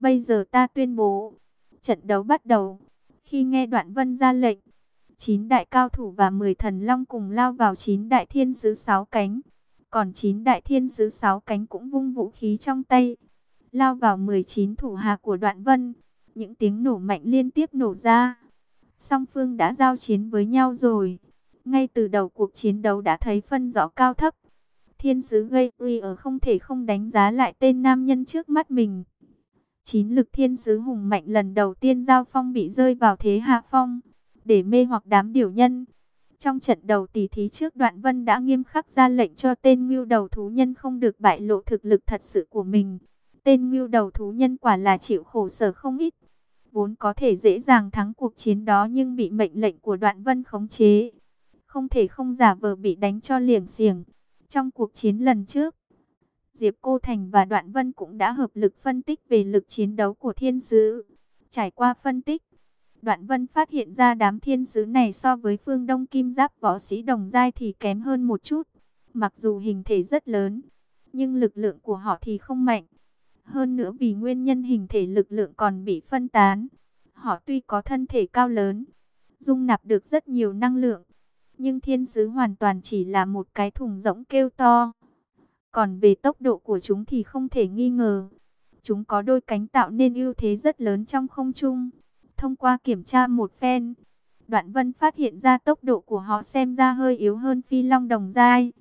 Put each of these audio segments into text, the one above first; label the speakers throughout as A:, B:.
A: Bây giờ ta tuyên bố, trận đấu bắt đầu. Khi nghe đoạn vân ra lệnh, chín đại cao thủ và 10 thần long cùng lao vào chín đại thiên sứ sáu cánh. Còn chín đại thiên sứ sáu cánh cũng vung vũ khí trong tay, lao vào 19 thủ hạ của đoạn vân. Những tiếng nổ mạnh liên tiếp nổ ra. Song phương đã giao chiến với nhau rồi. Ngay từ đầu cuộc chiến đấu đã thấy phân rõ cao thấp. Thiên sứ gây ở không thể không đánh giá lại tên nam nhân trước mắt mình. Chín lực thiên sứ hùng mạnh lần đầu tiên giao phong bị rơi vào thế hạ phong, để mê hoặc đám điều nhân. Trong trận đầu tỷ thí trước đoạn vân đã nghiêm khắc ra lệnh cho tên ngưu đầu thú nhân không được bại lộ thực lực thật sự của mình. Tên ngưu đầu thú nhân quả là chịu khổ sở không ít. Vốn có thể dễ dàng thắng cuộc chiến đó nhưng bị mệnh lệnh của đoạn vân khống chế. Không thể không giả vờ bị đánh cho liềng xiềng. Trong cuộc chiến lần trước, Diệp Cô Thành và Đoạn Vân cũng đã hợp lực phân tích về lực chiến đấu của thiên sứ. Trải qua phân tích, Đoạn Vân phát hiện ra đám thiên sứ này so với phương Đông Kim Giáp võ sĩ đồng giai thì kém hơn một chút. Mặc dù hình thể rất lớn, nhưng lực lượng của họ thì không mạnh. Hơn nữa vì nguyên nhân hình thể lực lượng còn bị phân tán. Họ tuy có thân thể cao lớn, dung nạp được rất nhiều năng lượng, nhưng thiên sứ hoàn toàn chỉ là một cái thùng rỗng kêu to. Còn về tốc độ của chúng thì không thể nghi ngờ. Chúng có đôi cánh tạo nên ưu thế rất lớn trong không trung. Thông qua kiểm tra một phen, Đoạn Vân phát hiện ra tốc độ của họ xem ra hơi yếu hơn phi long đồng giai.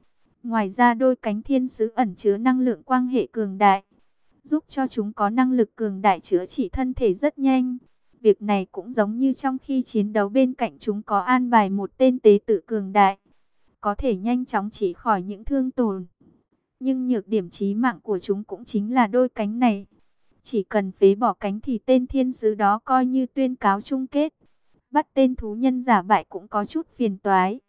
A: Ngoài ra đôi cánh thiên sứ ẩn chứa năng lượng quang hệ cường đại, giúp cho chúng có năng lực cường đại chữa trị thân thể rất nhanh. Việc này cũng giống như trong khi chiến đấu bên cạnh chúng có an bài một tên tế tự cường đại, có thể nhanh chóng trị khỏi những thương tổn. Nhưng nhược điểm chí mạng của chúng cũng chính là đôi cánh này. Chỉ cần phế bỏ cánh thì tên thiên sứ đó coi như tuyên cáo chung kết. Bắt tên thú nhân giả bại cũng có chút phiền toái.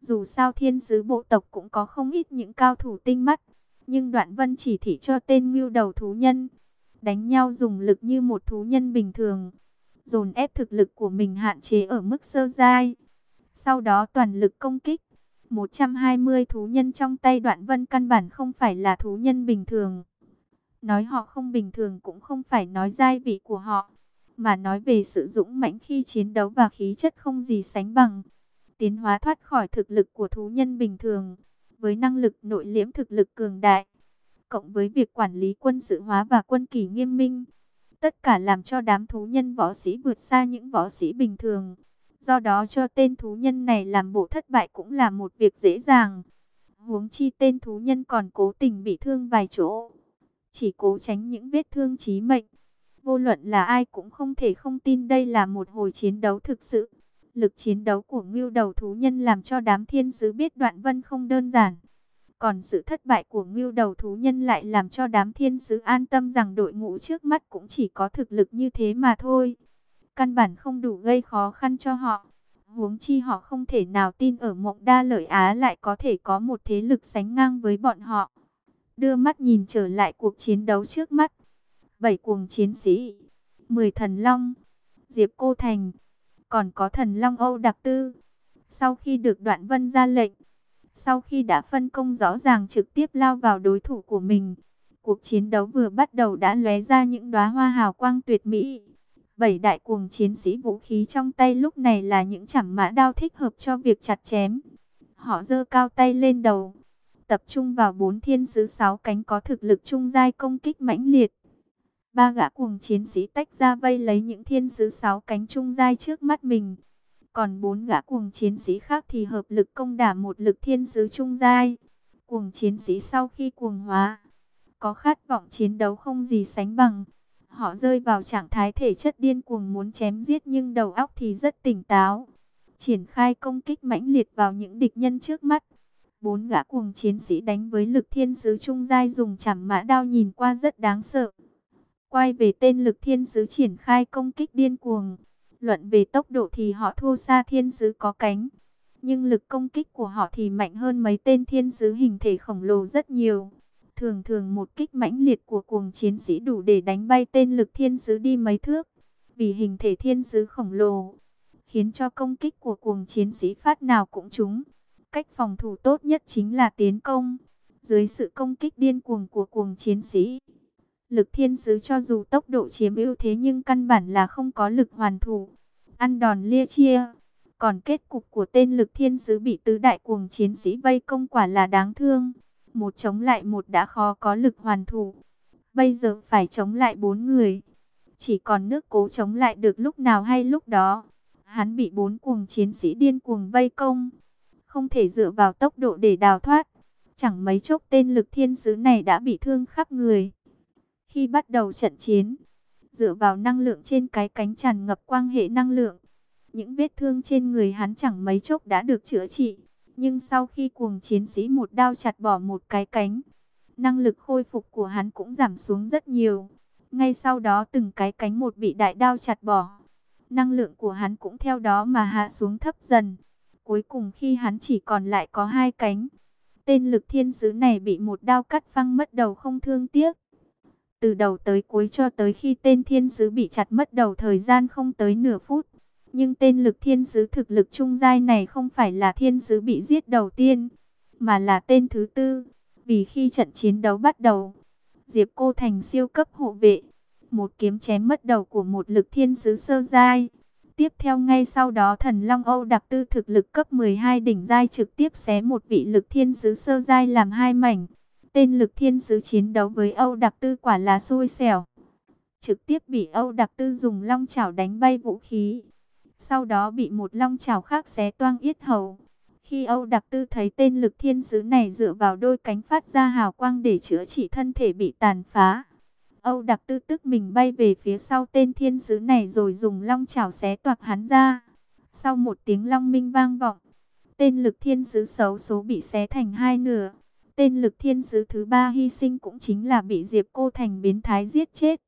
A: Dù sao thiên sứ bộ tộc cũng có không ít những cao thủ tinh mắt. Nhưng đoạn vân chỉ thị cho tên ngưu đầu thú nhân. Đánh nhau dùng lực như một thú nhân bình thường. Dồn ép thực lực của mình hạn chế ở mức sơ giai. Sau đó toàn lực công kích. 120 thú nhân trong tay đoạn vân căn bản không phải là thú nhân bình thường. Nói họ không bình thường cũng không phải nói giai vị của họ, mà nói về sự dũng mãnh khi chiến đấu và khí chất không gì sánh bằng. Tiến hóa thoát khỏi thực lực của thú nhân bình thường, với năng lực nội liễm thực lực cường đại, cộng với việc quản lý quân sự hóa và quân kỳ nghiêm minh. Tất cả làm cho đám thú nhân võ sĩ vượt xa những võ sĩ bình thường. Do đó cho tên thú nhân này làm bộ thất bại cũng là một việc dễ dàng. Huống chi tên thú nhân còn cố tình bị thương vài chỗ. Chỉ cố tránh những vết thương chí mệnh. Vô luận là ai cũng không thể không tin đây là một hồi chiến đấu thực sự. Lực chiến đấu của ngưu đầu thú nhân làm cho đám thiên sứ biết đoạn vân không đơn giản. Còn sự thất bại của ngưu đầu thú nhân lại làm cho đám thiên sứ an tâm rằng đội ngũ trước mắt cũng chỉ có thực lực như thế mà thôi căn bản không đủ gây khó khăn cho họ. Huống chi họ không thể nào tin ở mộng đa lợi Á lại có thể có một thế lực sánh ngang với bọn họ. Đưa mắt nhìn trở lại cuộc chiến đấu trước mắt. Bảy cuồng chiến sĩ, mười thần long, Diệp Cô Thành, còn có thần long Âu Đặc Tư. Sau khi được đoạn vân ra lệnh, sau khi đã phân công rõ ràng trực tiếp lao vào đối thủ của mình, cuộc chiến đấu vừa bắt đầu đã lóe ra những đóa hoa hào quang tuyệt mỹ. Bảy đại cuồng chiến sĩ vũ khí trong tay lúc này là những chẳng mã đao thích hợp cho việc chặt chém. Họ giơ cao tay lên đầu, tập trung vào bốn thiên sứ sáu cánh có thực lực trung giai công kích mãnh liệt. Ba gã cuồng chiến sĩ tách ra vây lấy những thiên sứ sáu cánh trung giai trước mắt mình. Còn bốn gã cuồng chiến sĩ khác thì hợp lực công đả một lực thiên sứ trung giai. Cuồng chiến sĩ sau khi cuồng hóa, có khát vọng chiến đấu không gì sánh bằng. Họ rơi vào trạng thái thể chất điên cuồng muốn chém giết nhưng đầu óc thì rất tỉnh táo. Triển khai công kích mãnh liệt vào những địch nhân trước mắt. Bốn gã cuồng chiến sĩ đánh với lực thiên sứ trung giai dùng chảm mã đao nhìn qua rất đáng sợ. Quay về tên lực thiên sứ triển khai công kích điên cuồng. Luận về tốc độ thì họ thua xa thiên sứ có cánh. Nhưng lực công kích của họ thì mạnh hơn mấy tên thiên sứ hình thể khổng lồ rất nhiều. Thường thường một kích mãnh liệt của cuồng chiến sĩ đủ để đánh bay tên lực thiên sứ đi mấy thước. Vì hình thể thiên sứ khổng lồ, khiến cho công kích của cuồng chiến sĩ phát nào cũng trúng. Cách phòng thủ tốt nhất chính là tiến công. Dưới sự công kích điên cuồng của cuồng chiến sĩ, Lực thiên sứ cho dù tốc độ chiếm ưu thế nhưng căn bản là không có lực hoàn thủ. Ăn đòn lia chia. Còn kết cục của tên lực thiên sứ bị tứ đại cuồng chiến sĩ vây công quả là đáng thương. Một chống lại một đã khó có lực hoàn thủ. Bây giờ phải chống lại bốn người. Chỉ còn nước cố chống lại được lúc nào hay lúc đó. Hắn bị bốn cuồng chiến sĩ điên cuồng vây công. Không thể dựa vào tốc độ để đào thoát. Chẳng mấy chốc tên lực thiên sứ này đã bị thương khắp người. Khi bắt đầu trận chiến, dựa vào năng lượng trên cái cánh tràn ngập quang hệ năng lượng, những vết thương trên người hắn chẳng mấy chốc đã được chữa trị. Nhưng sau khi cuồng chiến sĩ một đao chặt bỏ một cái cánh, năng lực khôi phục của hắn cũng giảm xuống rất nhiều. Ngay sau đó từng cái cánh một bị đại đao chặt bỏ. Năng lượng của hắn cũng theo đó mà hạ xuống thấp dần. Cuối cùng khi hắn chỉ còn lại có hai cánh, tên lực thiên sứ này bị một đao cắt phăng mất đầu không thương tiếc. Từ đầu tới cuối cho tới khi tên thiên sứ bị chặt mất đầu thời gian không tới nửa phút. Nhưng tên lực thiên sứ thực lực trung giai này không phải là thiên sứ bị giết đầu tiên, mà là tên thứ tư. Vì khi trận chiến đấu bắt đầu, Diệp Cô Thành siêu cấp hộ vệ, một kiếm chém mất đầu của một lực thiên sứ sơ giai. Tiếp theo ngay sau đó thần Long Âu đặc tư thực lực cấp 12 đỉnh giai trực tiếp xé một vị lực thiên sứ sơ giai làm hai mảnh. Tên lực thiên sứ chiến đấu với Âu đặc tư quả là xui xẻo. Trực tiếp bị Âu đặc tư dùng long chảo đánh bay vũ khí. Sau đó bị một long chảo khác xé toang yết hầu. Khi Âu Đặc Tư thấy tên lực thiên sứ này dựa vào đôi cánh phát ra hào quang để chữa trị thân thể bị tàn phá. Âu Đặc Tư tức mình bay về phía sau tên thiên sứ này rồi dùng long chảo xé toạc hắn ra. Sau một tiếng long minh vang vọng, tên lực thiên sứ xấu số bị xé thành hai nửa. Tên lực thiên sứ thứ ba hy sinh cũng chính là bị Diệp Cô Thành biến thái giết chết.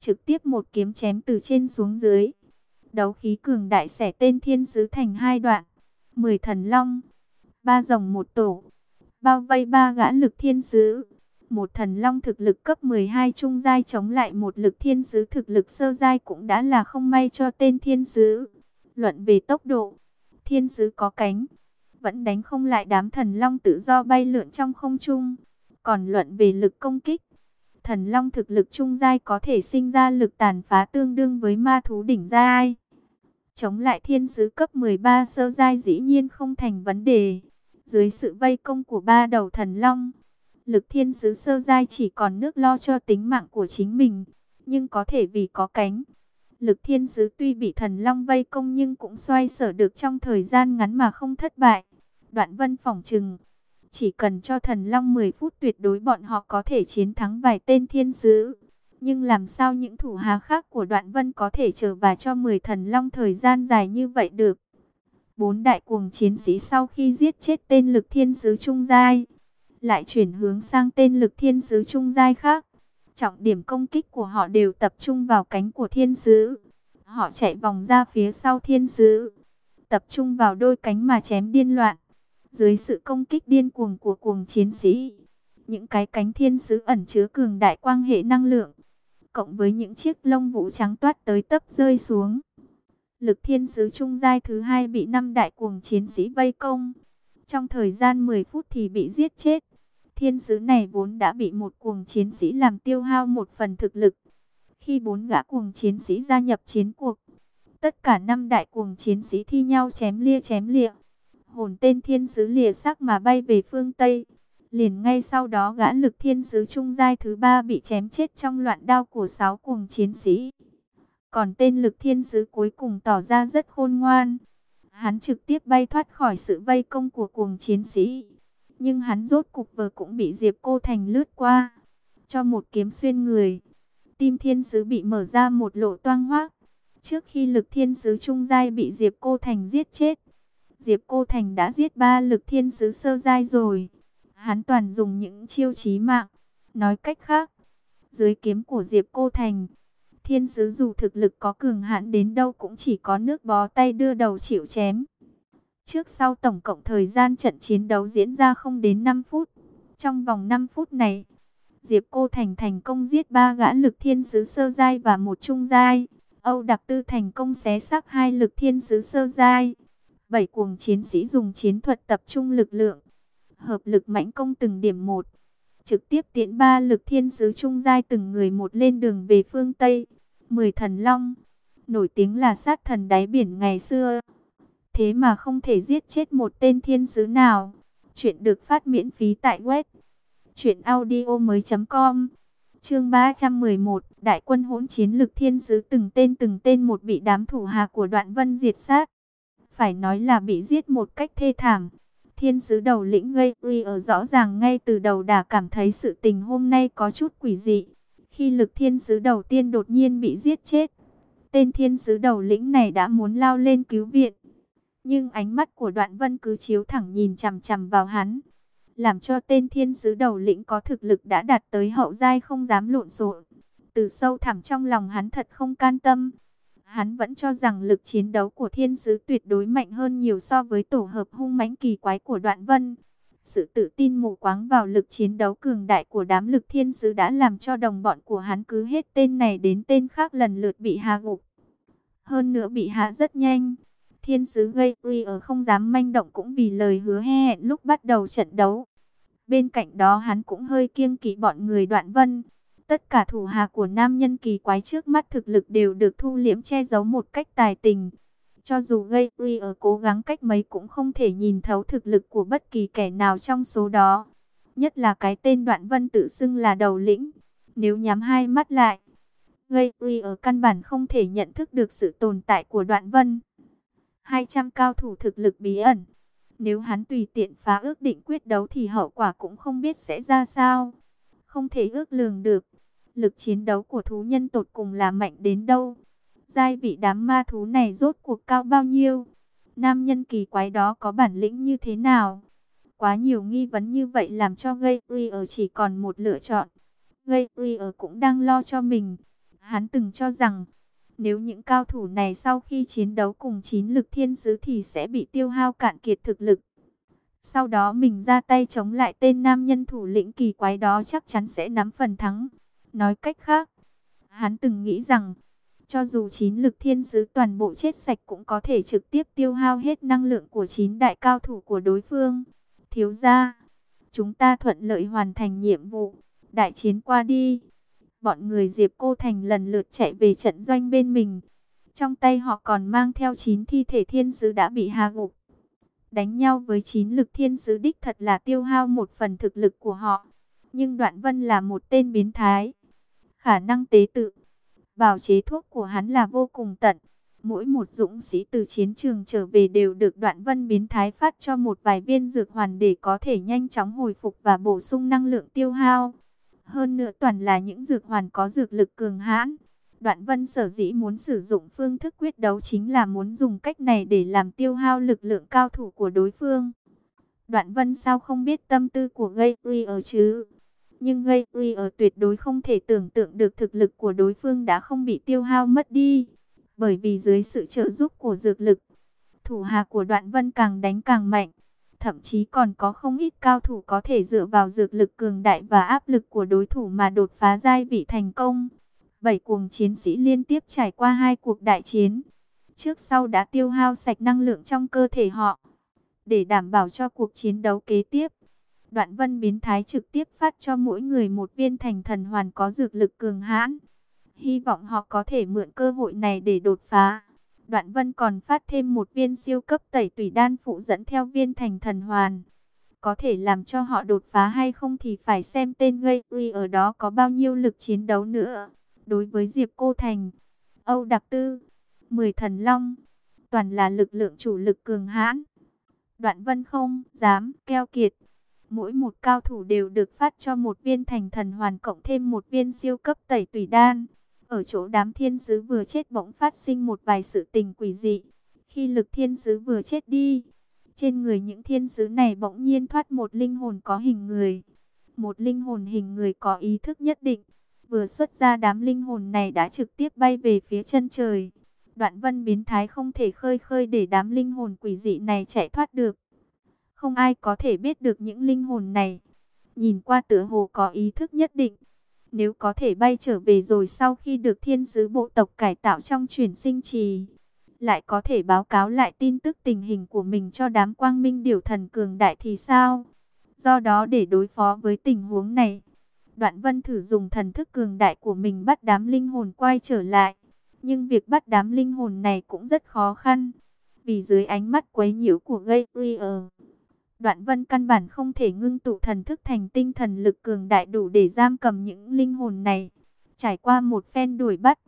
A: Trực tiếp một kiếm chém từ trên xuống dưới. Đấu khí cường đại xẻ tên thiên sứ thành hai đoạn. Mười thần long, ba rồng một tổ, bao vây ba gã lực thiên sứ. Một thần long thực lực cấp 12 trung giai chống lại một lực thiên sứ thực lực sơ giai cũng đã là không may cho tên thiên sứ. Luận về tốc độ, thiên sứ có cánh, vẫn đánh không lại đám thần long tự do bay lượn trong không trung. Còn luận về lực công kích, thần long thực lực trung giai có thể sinh ra lực tàn phá tương đương với ma thú đỉnh giai. Chống lại thiên sứ cấp 13 sơ giai dĩ nhiên không thành vấn đề. Dưới sự vây công của ba đầu thần long, lực thiên sứ sơ giai chỉ còn nước lo cho tính mạng của chính mình, nhưng có thể vì có cánh. Lực thiên sứ tuy bị thần long vây công nhưng cũng xoay sở được trong thời gian ngắn mà không thất bại. Đoạn vân phỏng trừng, chỉ cần cho thần long 10 phút tuyệt đối bọn họ có thể chiến thắng vài tên thiên sứ. Nhưng làm sao những thủ hà khác của đoạn vân có thể chờ và cho 10 thần long thời gian dài như vậy được? Bốn đại cuồng chiến sĩ sau khi giết chết tên lực thiên sứ trung giai, lại chuyển hướng sang tên lực thiên sứ trung giai khác. Trọng điểm công kích của họ đều tập trung vào cánh của thiên sứ. Họ chạy vòng ra phía sau thiên sứ, tập trung vào đôi cánh mà chém điên loạn. Dưới sự công kích điên cuồng của cuồng chiến sĩ, những cái cánh thiên sứ ẩn chứa cường đại quang hệ năng lượng, cộng với những chiếc lông vũ trắng toát tới tấp rơi xuống. Lực thiên sứ trung giai thứ hai bị năm đại cuồng chiến sĩ vây công. Trong thời gian 10 phút thì bị giết chết. Thiên sứ này vốn đã bị một cuồng chiến sĩ làm tiêu hao một phần thực lực. Khi bốn gã cuồng chiến sĩ gia nhập chiến cuộc, tất cả năm đại cuồng chiến sĩ thi nhau chém lia chém lịa. Hồn tên thiên sứ lìa xác mà bay về phương Tây. Liền ngay sau đó gã lực thiên sứ trung giai thứ ba bị chém chết trong loạn đao của sáu cuồng chiến sĩ. Còn tên lực thiên sứ cuối cùng tỏ ra rất khôn ngoan. Hắn trực tiếp bay thoát khỏi sự vây công của cuồng chiến sĩ. Nhưng hắn rốt cục vừa cũng bị Diệp Cô Thành lướt qua. Cho một kiếm xuyên người. Tim thiên sứ bị mở ra một lỗ toang hoác. Trước khi lực thiên sứ trung giai bị Diệp Cô Thành giết chết. Diệp Cô Thành đã giết ba lực thiên sứ sơ giai rồi. Hắn toàn dùng những chiêu chí mạng. Nói cách khác, dưới kiếm của Diệp Cô Thành, thiên sứ dù thực lực có cường hạn đến đâu cũng chỉ có nước bó tay đưa đầu chịu chém. Trước sau tổng cộng thời gian trận chiến đấu diễn ra không đến 5 phút. Trong vòng 5 phút này, Diệp Cô Thành thành công giết ba gã lực thiên sứ sơ giai và một trung giai. Âu Đặc Tư thành công xé xác hai lực thiên sứ sơ giai. Bảy cuồng chiến sĩ dùng chiến thuật tập trung lực lượng, hợp lực mãnh công từng điểm một. trực tiếp tiễn ba lực thiên sứ trung giai từng người một lên đường về phương Tây. Mười thần long, nổi tiếng là sát thần đáy biển ngày xưa. Thế mà không thể giết chết một tên thiên sứ nào. Chuyện được phát miễn phí tại web truyệnaudiomoi.com. Chương 311, Đại quân hỗn chiến lực thiên sứ từng tên từng tên một bị đám thủ hà của Đoạn Vân diệt sát. Phải nói là bị giết một cách thê thảm. Thiên sứ đầu lĩnh gây uy ở rõ ràng ngay từ đầu đã cảm thấy sự tình hôm nay có chút quỷ dị. Khi lực thiên sứ đầu tiên đột nhiên bị giết chết, tên thiên sứ đầu lĩnh này đã muốn lao lên cứu viện. Nhưng ánh mắt của đoạn vân cứ chiếu thẳng nhìn chằm chằm vào hắn. Làm cho tên thiên sứ đầu lĩnh có thực lực đã đạt tới hậu giai không dám lộn xộn. Từ sâu thẳm trong lòng hắn thật không can tâm. Hắn vẫn cho rằng lực chiến đấu của thiên sứ tuyệt đối mạnh hơn nhiều so với tổ hợp hung mãnh kỳ quái của đoạn vân. Sự tự tin mù quáng vào lực chiến đấu cường đại của đám lực thiên sứ đã làm cho đồng bọn của hắn cứ hết tên này đến tên khác lần lượt bị hạ gục. Hơn nữa bị hạ rất nhanh. Thiên sứ gây uy ở không dám manh động cũng vì lời hứa hẹn lúc bắt đầu trận đấu. Bên cạnh đó hắn cũng hơi kiêng kỵ bọn người đoạn vân. Tất cả thủ hạ của nam nhân kỳ quái trước mắt thực lực đều được thu liễm che giấu một cách tài tình. Cho dù gây ri ở cố gắng cách mấy cũng không thể nhìn thấu thực lực của bất kỳ kẻ nào trong số đó. Nhất là cái tên đoạn vân tự xưng là đầu lĩnh. Nếu nhắm hai mắt lại, gây ri ở căn bản không thể nhận thức được sự tồn tại của đoạn vân. 200 cao thủ thực lực bí ẩn. Nếu hắn tùy tiện phá ước định quyết đấu thì hậu quả cũng không biết sẽ ra sao. Không thể ước lường được. Lực chiến đấu của thú nhân tột cùng là mạnh đến đâu. Giai vị đám ma thú này rốt cuộc cao bao nhiêu. Nam nhân kỳ quái đó có bản lĩnh như thế nào. Quá nhiều nghi vấn như vậy làm cho gây ở chỉ còn một lựa chọn. Gây ở cũng đang lo cho mình. Hắn từng cho rằng, nếu những cao thủ này sau khi chiến đấu cùng chín lực thiên sứ thì sẽ bị tiêu hao cạn kiệt thực lực. Sau đó mình ra tay chống lại tên nam nhân thủ lĩnh kỳ quái đó chắc chắn sẽ nắm phần thắng. Nói cách khác, hắn từng nghĩ rằng, cho dù chín lực thiên sứ toàn bộ chết sạch cũng có thể trực tiếp tiêu hao hết năng lượng của chín đại cao thủ của đối phương. Thiếu ra, chúng ta thuận lợi hoàn thành nhiệm vụ, đại chiến qua đi bọn người Diệp Cô Thành lần lượt chạy về trận doanh bên mình. Trong tay họ còn mang theo chín thi thể thiên sứ đã bị hạ gục. Đánh nhau với chín lực thiên sứ đích thật là tiêu hao một phần thực lực của họ. Nhưng Đoạn Vân là một tên biến thái. Khả năng tế tự, bảo chế thuốc của hắn là vô cùng tận. Mỗi một dũng sĩ từ chiến trường trở về đều được Đoạn Vân biến thái phát cho một vài viên dược hoàn để có thể nhanh chóng hồi phục và bổ sung năng lượng tiêu hao. Hơn nữa toàn là những dược hoàn có dược lực cường hãn. Đoạn vân sở dĩ muốn sử dụng phương thức quyết đấu chính là muốn dùng cách này để làm tiêu hao lực lượng cao thủ của đối phương. Đoạn vân sao không biết tâm tư của gây ri ở chứ? Nhưng gây uy ở tuyệt đối không thể tưởng tượng được thực lực của đối phương đã không bị tiêu hao mất đi. Bởi vì dưới sự trợ giúp của dược lực, thủ hạ của đoạn vân càng đánh càng mạnh. Thậm chí còn có không ít cao thủ có thể dựa vào dược lực cường đại và áp lực của đối thủ mà đột phá giai vị thành công. Bảy cuồng chiến sĩ liên tiếp trải qua hai cuộc đại chiến. Trước sau đã tiêu hao sạch năng lượng trong cơ thể họ. Để đảm bảo cho cuộc chiến đấu kế tiếp. Đoạn vân biến thái trực tiếp phát cho mỗi người một viên thành thần hoàn có dược lực cường hãn. Hy vọng họ có thể mượn cơ hội này để đột phá. Đoạn Vân còn phát thêm một viên siêu cấp tẩy tùy đan phụ dẫn theo viên thành thần hoàn. Có thể làm cho họ đột phá hay không thì phải xem tên gây uy ở đó có bao nhiêu lực chiến đấu nữa. Đối với Diệp Cô Thành, Âu Đặc Tư, Mười Thần Long, toàn là lực lượng chủ lực cường hãn. Đoạn Vân không dám keo kiệt. Mỗi một cao thủ đều được phát cho một viên thành thần hoàn cộng thêm một viên siêu cấp tẩy tùy đan. Ở chỗ đám thiên sứ vừa chết bỗng phát sinh một vài sự tình quỷ dị. Khi lực thiên sứ vừa chết đi, trên người những thiên sứ này bỗng nhiên thoát một linh hồn có hình người. Một linh hồn hình người có ý thức nhất định. Vừa xuất ra đám linh hồn này đã trực tiếp bay về phía chân trời. Đoạn vân biến thái không thể khơi khơi để đám linh hồn quỷ dị này chạy thoát được. Không ai có thể biết được những linh hồn này. Nhìn qua tựa hồ có ý thức nhất định. Nếu có thể bay trở về rồi sau khi được thiên sứ bộ tộc cải tạo trong chuyển sinh trì, lại có thể báo cáo lại tin tức tình hình của mình cho đám quang minh điều thần cường đại thì sao? Do đó để đối phó với tình huống này, Đoạn Vân thử dùng thần thức cường đại của mình bắt đám linh hồn quay trở lại. Nhưng việc bắt đám linh hồn này cũng rất khó khăn. Vì dưới ánh mắt quấy nhiễu của Gabriel, Đoạn Vân căn bản không thể ngưng tụ thần thức thành tinh thần lực cường đại đủ để giam cầm những linh hồn này. Trải qua một phen đuổi bắt,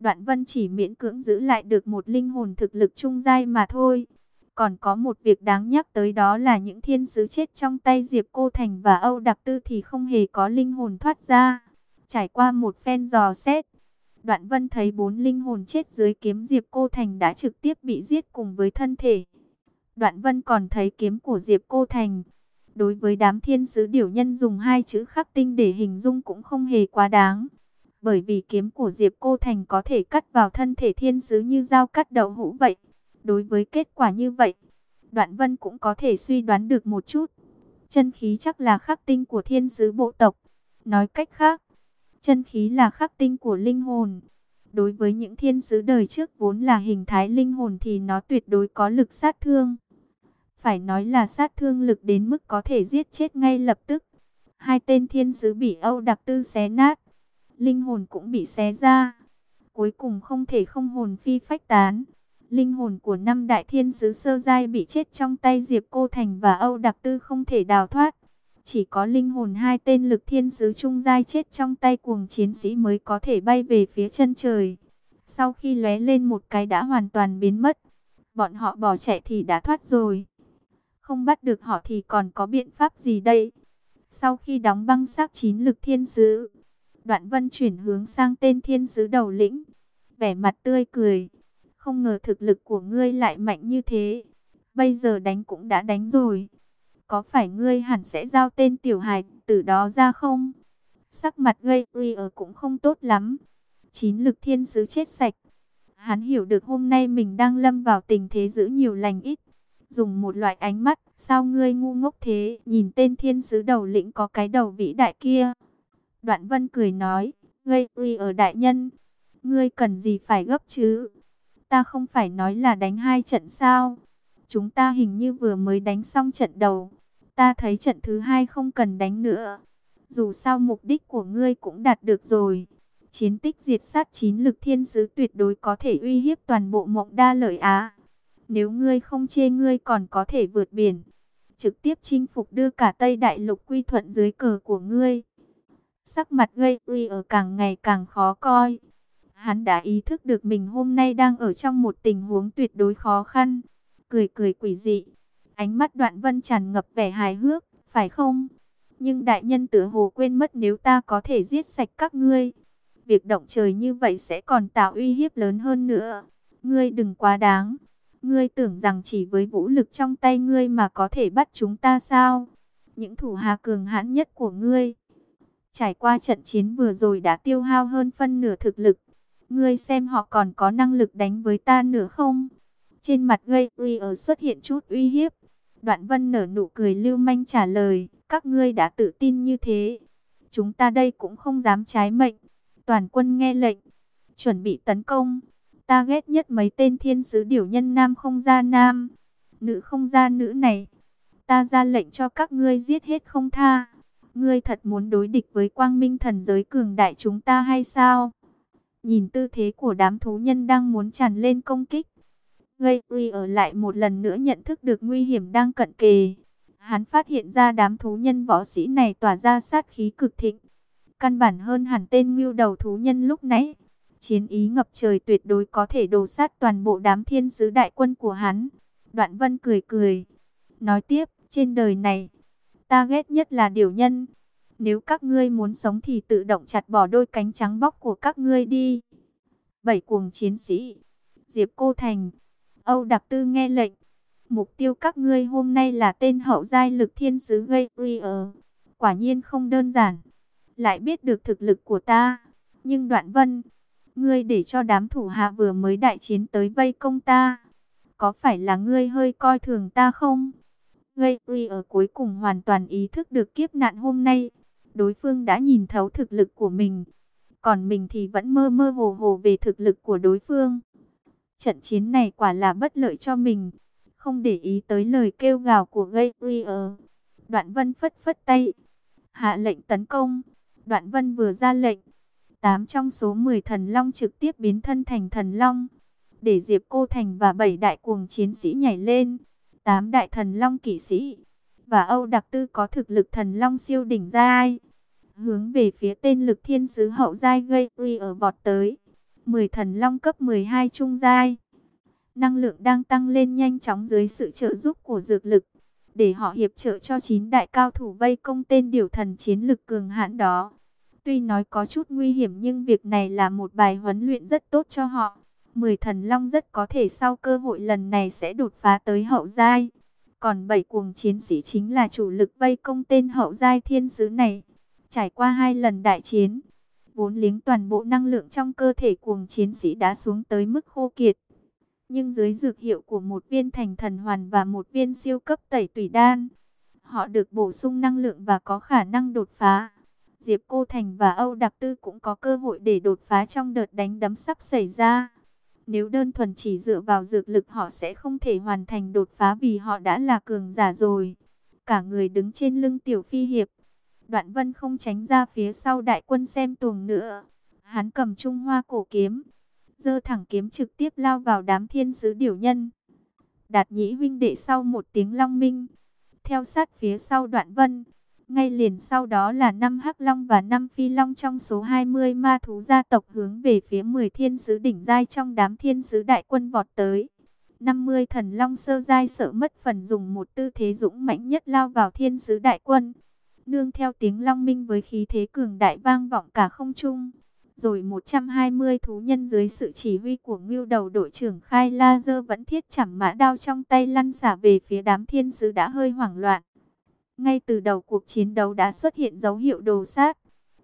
A: Đoạn Vân chỉ miễn cưỡng giữ lại được một linh hồn thực lực trung giai mà thôi. Còn có một việc đáng nhắc tới đó là những thiên sứ chết trong tay Diệp Cô Thành và Âu Đặc Tư thì không hề có linh hồn thoát ra. Trải qua một phen dò xét, Đoạn Vân thấy bốn linh hồn chết dưới kiếm Diệp Cô Thành đã trực tiếp bị giết cùng với thân thể. Đoạn Vân còn thấy kiếm của Diệp Cô Thành. Đối với đám thiên sứ điểu nhân dùng hai chữ khắc tinh để hình dung cũng không hề quá đáng. Bởi vì kiếm của Diệp Cô Thành có thể cắt vào thân thể thiên sứ như dao cắt đậu hũ vậy. Đối với kết quả như vậy, Đoạn Vân cũng có thể suy đoán được một chút. Chân khí chắc là khắc tinh của thiên sứ bộ tộc. Nói cách khác, chân khí là khắc tinh của linh hồn. Đối với những thiên sứ đời trước vốn là hình thái linh hồn thì nó tuyệt đối có lực sát thương. Phải nói là sát thương lực đến mức có thể giết chết ngay lập tức. Hai tên thiên sứ bị Âu Đặc Tư xé nát. Linh hồn cũng bị xé ra. Cuối cùng không thể không hồn phi phách tán. Linh hồn của năm đại thiên sứ sơ giai bị chết trong tay Diệp Cô Thành và Âu Đặc Tư không thể đào thoát. Chỉ có linh hồn hai tên lực thiên sứ trung giai chết trong tay cuồng chiến sĩ mới có thể bay về phía chân trời. Sau khi lóe lên một cái đã hoàn toàn biến mất. Bọn họ bỏ chạy thì đã thoát rồi. Không bắt được họ thì còn có biện pháp gì đây? Sau khi đóng băng xác chín lực thiên sứ, Đoạn Vân chuyển hướng sang tên thiên sứ đầu lĩnh. Vẻ mặt tươi cười. Không ngờ thực lực của ngươi lại mạnh như thế. Bây giờ đánh cũng đã đánh rồi. Có phải ngươi hẳn sẽ giao tên tiểu hài từ đó ra không? Sắc mặt gây ở cũng không tốt lắm. Chín lực thiên sứ chết sạch. Hắn hiểu được hôm nay mình đang lâm vào tình thế giữ nhiều lành ít. Dùng một loại ánh mắt, sao ngươi ngu ngốc thế? Nhìn tên thiên sứ đầu lĩnh có cái đầu vĩ đại kia. Đoạn vân cười nói, gây ở đại nhân. Ngươi cần gì phải gấp chứ? Ta không phải nói là đánh hai trận sao? Chúng ta hình như vừa mới đánh xong trận đầu. Ta thấy trận thứ hai không cần đánh nữa. Dù sao mục đích của ngươi cũng đạt được rồi. Chiến tích diệt sát chín lực thiên sứ tuyệt đối có thể uy hiếp toàn bộ mộng đa lợi Á. Nếu ngươi không chê ngươi còn có thể vượt biển. Trực tiếp chinh phục đưa cả Tây Đại Lục quy thuận dưới cờ của ngươi. Sắc mặt gây uy ở càng ngày càng khó coi. Hắn đã ý thức được mình hôm nay đang ở trong một tình huống tuyệt đối khó khăn. Cười cười quỷ dị. Ánh mắt đoạn vân tràn ngập vẻ hài hước, phải không? Nhưng đại nhân tử hồ quên mất nếu ta có thể giết sạch các ngươi. Việc động trời như vậy sẽ còn tạo uy hiếp lớn hơn nữa. Ngươi đừng quá đáng. Ngươi tưởng rằng chỉ với vũ lực trong tay ngươi mà có thể bắt chúng ta sao? Những thủ hà cường hãn nhất của ngươi. Trải qua trận chiến vừa rồi đã tiêu hao hơn phân nửa thực lực. Ngươi xem họ còn có năng lực đánh với ta nữa không? Trên mặt gây uy ở xuất hiện chút uy hiếp. Đoạn vân nở nụ cười lưu manh trả lời. Các ngươi đã tự tin như thế. Chúng ta đây cũng không dám trái mệnh. Toàn quân nghe lệnh. Chuẩn bị tấn công. Ta ghét nhất mấy tên thiên sứ điểu nhân nam không ra nam. Nữ không ra nữ này. Ta ra lệnh cho các ngươi giết hết không tha. Ngươi thật muốn đối địch với quang minh thần giới cường đại chúng ta hay sao? Nhìn tư thế của đám thú nhân đang muốn tràn lên công kích. Gây uy ở lại một lần nữa nhận thức được nguy hiểm đang cận kề. Hắn phát hiện ra đám thú nhân võ sĩ này tỏa ra sát khí cực thịnh. Căn bản hơn hẳn tên ngưu đầu thú nhân lúc nãy. Chiến ý ngập trời tuyệt đối có thể đổ sát toàn bộ đám thiên sứ đại quân của hắn. Đoạn vân cười cười. Nói tiếp, trên đời này, ta ghét nhất là điều nhân. Nếu các ngươi muốn sống thì tự động chặt bỏ đôi cánh trắng bóc của các ngươi đi. Bảy cuồng chiến sĩ. Diệp Cô Thành. Âu Đặc Tư nghe lệnh. Mục tiêu các ngươi hôm nay là tên hậu giai lực thiên sứ gây ở. Quả nhiên không đơn giản. Lại biết được thực lực của ta. Nhưng đoạn vân. Ngươi để cho đám thủ hạ vừa mới đại chiến tới vây công ta. Có phải là ngươi hơi coi thường ta không? Gây ở cuối cùng hoàn toàn ý thức được kiếp nạn hôm nay đối phương đã nhìn thấu thực lực của mình. Còn mình thì vẫn mơ mơ hồ hồ về thực lực của đối phương. Trận chiến này quả là bất lợi cho mình. Không để ý tới lời kêu gào của Gabriel. Đoạn Vân phất phất tay, hạ lệnh tấn công. Đoạn Vân vừa ra lệnh, 8 trong số 10 thần long trực tiếp biến thân thành thần long, để Diệp Cô Thành và 7 đại cuồng chiến sĩ nhảy lên. 8 đại thần long kỵ sĩ và Âu Đặc Tư có thực lực thần long siêu đỉnh giai, hướng về phía tên lực thiên sứ hậu giai gây uy ở vọt tới. 10 thần long cấp 12 trung giai. Năng lượng đang tăng lên nhanh chóng dưới sự trợ giúp của dược lực, để họ hiệp trợ cho 9 đại cao thủ vây công tên điều thần chiến lực cường hãn đó. Tuy nói có chút nguy hiểm nhưng việc này là một bài huấn luyện rất tốt cho họ. Mười thần long rất có thể sau cơ hội lần này sẽ đột phá tới hậu giai. Còn bảy cuồng chiến sĩ chính là chủ lực vây công tên hậu giai thiên sứ này. Trải qua hai lần đại chiến, vốn liếng toàn bộ năng lượng trong cơ thể cuồng chiến sĩ đã xuống tới mức khô kiệt. Nhưng dưới dược hiệu của một viên thành thần hoàn và một viên siêu cấp tẩy tủy đan, họ được bổ sung năng lượng và có khả năng đột phá. Diệp Cô Thành và Âu Đặc Tư cũng có cơ hội để đột phá trong đợt đánh đấm sắp xảy ra. Nếu đơn thuần chỉ dựa vào dược lực họ sẽ không thể hoàn thành đột phá vì họ đã là cường giả rồi. Cả người đứng trên lưng tiểu phi hiệp. Đoạn vân không tránh ra phía sau đại quân xem tuồng nữa. Hắn cầm trung hoa cổ kiếm. Dơ thẳng kiếm trực tiếp lao vào đám thiên sứ điểu nhân. Đạt nhĩ huynh đệ sau một tiếng long minh. Theo sát phía sau đoạn vân. Ngay liền sau đó là năm Hắc Long và năm Phi Long trong số 20 ma thú gia tộc hướng về phía 10 thiên sứ đỉnh giai trong đám thiên sứ đại quân vọt tới. 50 thần long sơ giai sợ mất phần dùng một tư thế dũng mãnh nhất lao vào thiên sứ đại quân. Nương theo tiếng long minh với khí thế cường đại vang vọng cả không trung. Rồi 120 thú nhân dưới sự chỉ huy của ngưu đầu đội trưởng Khai La Dơ vẫn thiết chẳng mã đao trong tay lăn xả về phía đám thiên sứ đã hơi hoảng loạn. Ngay từ đầu cuộc chiến đấu đã xuất hiện dấu hiệu đồ sát.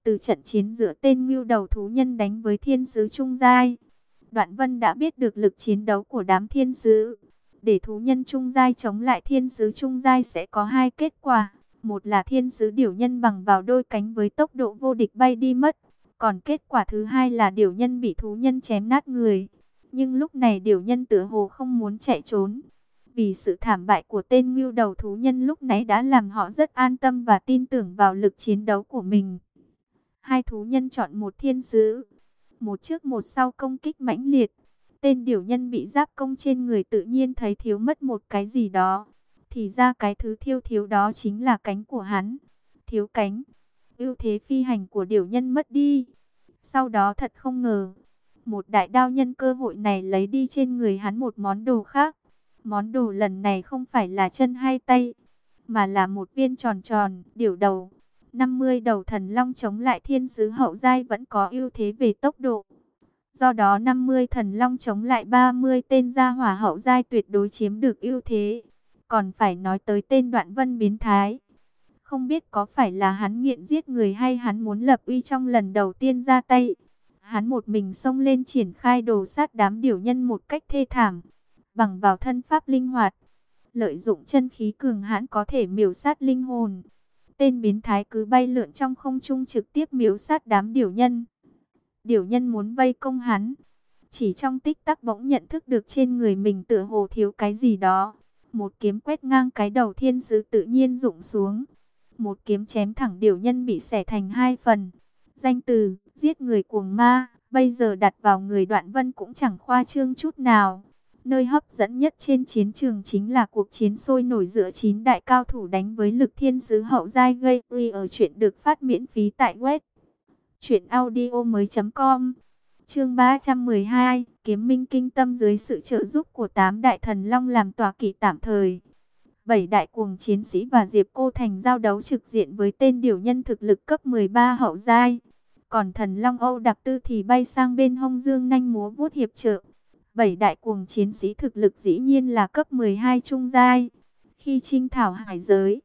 A: Từ trận chiến giữa tên ngưu đầu thú nhân đánh với thiên sứ Trung Giai. Đoạn Vân đã biết được lực chiến đấu của đám thiên sứ. Để thú nhân Trung Giai chống lại thiên sứ Trung Giai sẽ có hai kết quả. Một là thiên sứ điểu nhân bằng vào đôi cánh với tốc độ vô địch bay đi mất. Còn kết quả thứ hai là điểu nhân bị thú nhân chém nát người. Nhưng lúc này điểu nhân tựa hồ không muốn chạy trốn. Vì sự thảm bại của tên ngưu đầu thú nhân lúc nãy đã làm họ rất an tâm và tin tưởng vào lực chiến đấu của mình. Hai thú nhân chọn một thiên sứ. Một trước một sau công kích mãnh liệt. Tên điểu nhân bị giáp công trên người tự nhiên thấy thiếu mất một cái gì đó. Thì ra cái thứ thiêu thiếu đó chính là cánh của hắn. Thiếu cánh. ưu thế phi hành của điểu nhân mất đi. Sau đó thật không ngờ. Một đại đao nhân cơ hội này lấy đi trên người hắn một món đồ khác. Món đồ lần này không phải là chân hay tay, mà là một viên tròn tròn, điểu đầu. 50 đầu thần long chống lại thiên sứ hậu giai vẫn có ưu thế về tốc độ. Do đó 50 thần long chống lại 30 tên gia hỏa hậu giai tuyệt đối chiếm được ưu thế. Còn phải nói tới tên đoạn vân biến thái. Không biết có phải là hắn nghiện giết người hay hắn muốn lập uy trong lần đầu tiên ra tay. Hắn một mình xông lên triển khai đồ sát đám điểu nhân một cách thê thảm bằng vào thân pháp linh hoạt, lợi dụng chân khí cường hãn có thể miểu sát linh hồn. Tên biến thái cứ bay lượn trong không trung trực tiếp miểu sát đám điểu nhân. Điểu nhân muốn vây công hắn, chỉ trong tích tắc bỗng nhận thức được trên người mình tựa hồ thiếu cái gì đó. Một kiếm quét ngang cái đầu thiên sứ tự nhiên rụng xuống. Một kiếm chém thẳng điểu nhân bị xẻ thành hai phần. Danh từ, giết người cuồng ma, bây giờ đặt vào người đoạn vân cũng chẳng khoa trương chút nào. Nơi hấp dẫn nhất trên chiến trường chính là cuộc chiến sôi nổi giữa chín đại cao thủ đánh với lực thiên sứ hậu giai gây ri ở chuyện được phát miễn phí tại web. Chuyện audio mới com Chương 312 Kiếm minh kinh tâm dưới sự trợ giúp của tám đại thần long làm tòa kỵ tạm thời. Bảy đại cuồng chiến sĩ và Diệp Cô Thành giao đấu trực diện với tên điều nhân thực lực cấp 13 hậu giai. Còn thần long Âu đặc tư thì bay sang bên hông dương nhanh múa vuốt hiệp trợ. Bảy đại cuồng chiến sĩ thực lực dĩ nhiên là cấp 12 trung giai. Khi trinh thảo hải giới,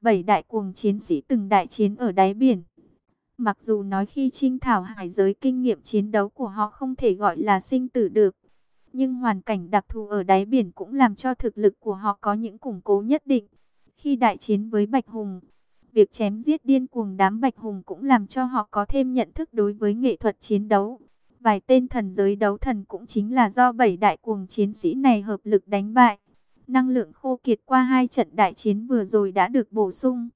A: bảy đại cuồng chiến sĩ từng đại chiến ở đáy biển. Mặc dù nói khi trinh thảo hải giới kinh nghiệm chiến đấu của họ không thể gọi là sinh tử được. Nhưng hoàn cảnh đặc thù ở đáy biển cũng làm cho thực lực của họ có những củng cố nhất định. Khi đại chiến với Bạch Hùng, việc chém giết điên cuồng đám Bạch Hùng cũng làm cho họ có thêm nhận thức đối với nghệ thuật chiến đấu. Vài tên thần giới đấu thần cũng chính là do bảy đại cuồng chiến sĩ này hợp lực đánh bại. Năng lượng khô kiệt qua hai trận đại chiến vừa rồi đã được bổ sung.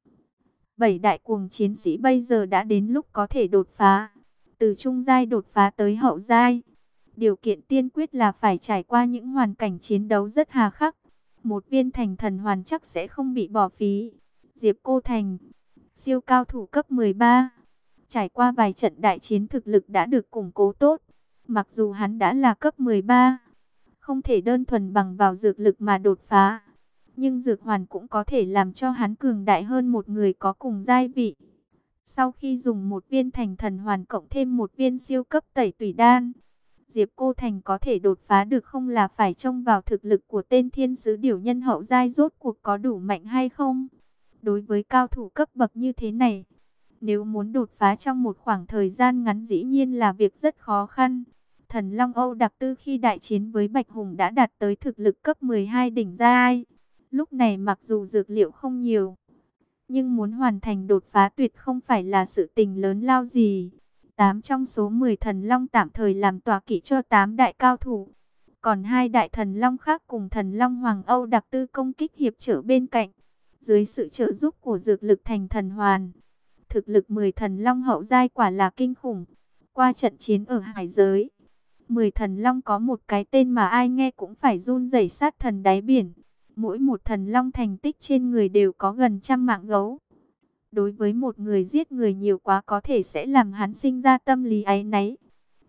A: Bảy đại cuồng chiến sĩ bây giờ đã đến lúc có thể đột phá. Từ trung giai đột phá tới hậu giai. Điều kiện tiên quyết là phải trải qua những hoàn cảnh chiến đấu rất hà khắc. Một viên thành thần hoàn chắc sẽ không bị bỏ phí. Diệp Cô Thành, siêu cao thủ cấp 13. Trải qua vài trận đại chiến thực lực đã được củng cố tốt. Mặc dù hắn đã là cấp 13, không thể đơn thuần bằng vào dược lực mà đột phá. Nhưng dược hoàn cũng có thể làm cho hắn cường đại hơn một người có cùng giai vị. Sau khi dùng một viên thành thần hoàn cộng thêm một viên siêu cấp tẩy tùy đan, Diệp Cô Thành có thể đột phá được không là phải trông vào thực lực của tên thiên sứ điều nhân hậu giai rốt cuộc có đủ mạnh hay không. Đối với cao thủ cấp bậc như thế này, nếu muốn đột phá trong một khoảng thời gian ngắn dĩ nhiên là việc rất khó khăn. Thần Long Âu đặc tư khi đại chiến với Bạch Hùng đã đạt tới thực lực cấp 12 đỉnh giai. Lúc này mặc dù dược liệu không nhiều, nhưng muốn hoàn thành đột phá tuyệt không phải là sự tình lớn lao gì. 8 trong số 10 thần long tạm thời làm tòa kỵ cho 8 đại cao thủ. Còn hai đại thần long khác cùng thần long Hoàng Âu đặc tư công kích hiệp trở bên cạnh. Dưới sự trợ giúp của dược lực thành thần hoàn, thực lực 10 thần long hậu giai quả là kinh khủng. Qua trận chiến ở hải giới, 10 thần long có một cái tên mà ai nghe cũng phải run rẩy sát thần đáy biển. Mỗi một thần long thành tích trên người đều có gần trăm mạng gấu. Đối với một người giết người nhiều quá có thể sẽ làm hắn sinh ra tâm lý áy náy.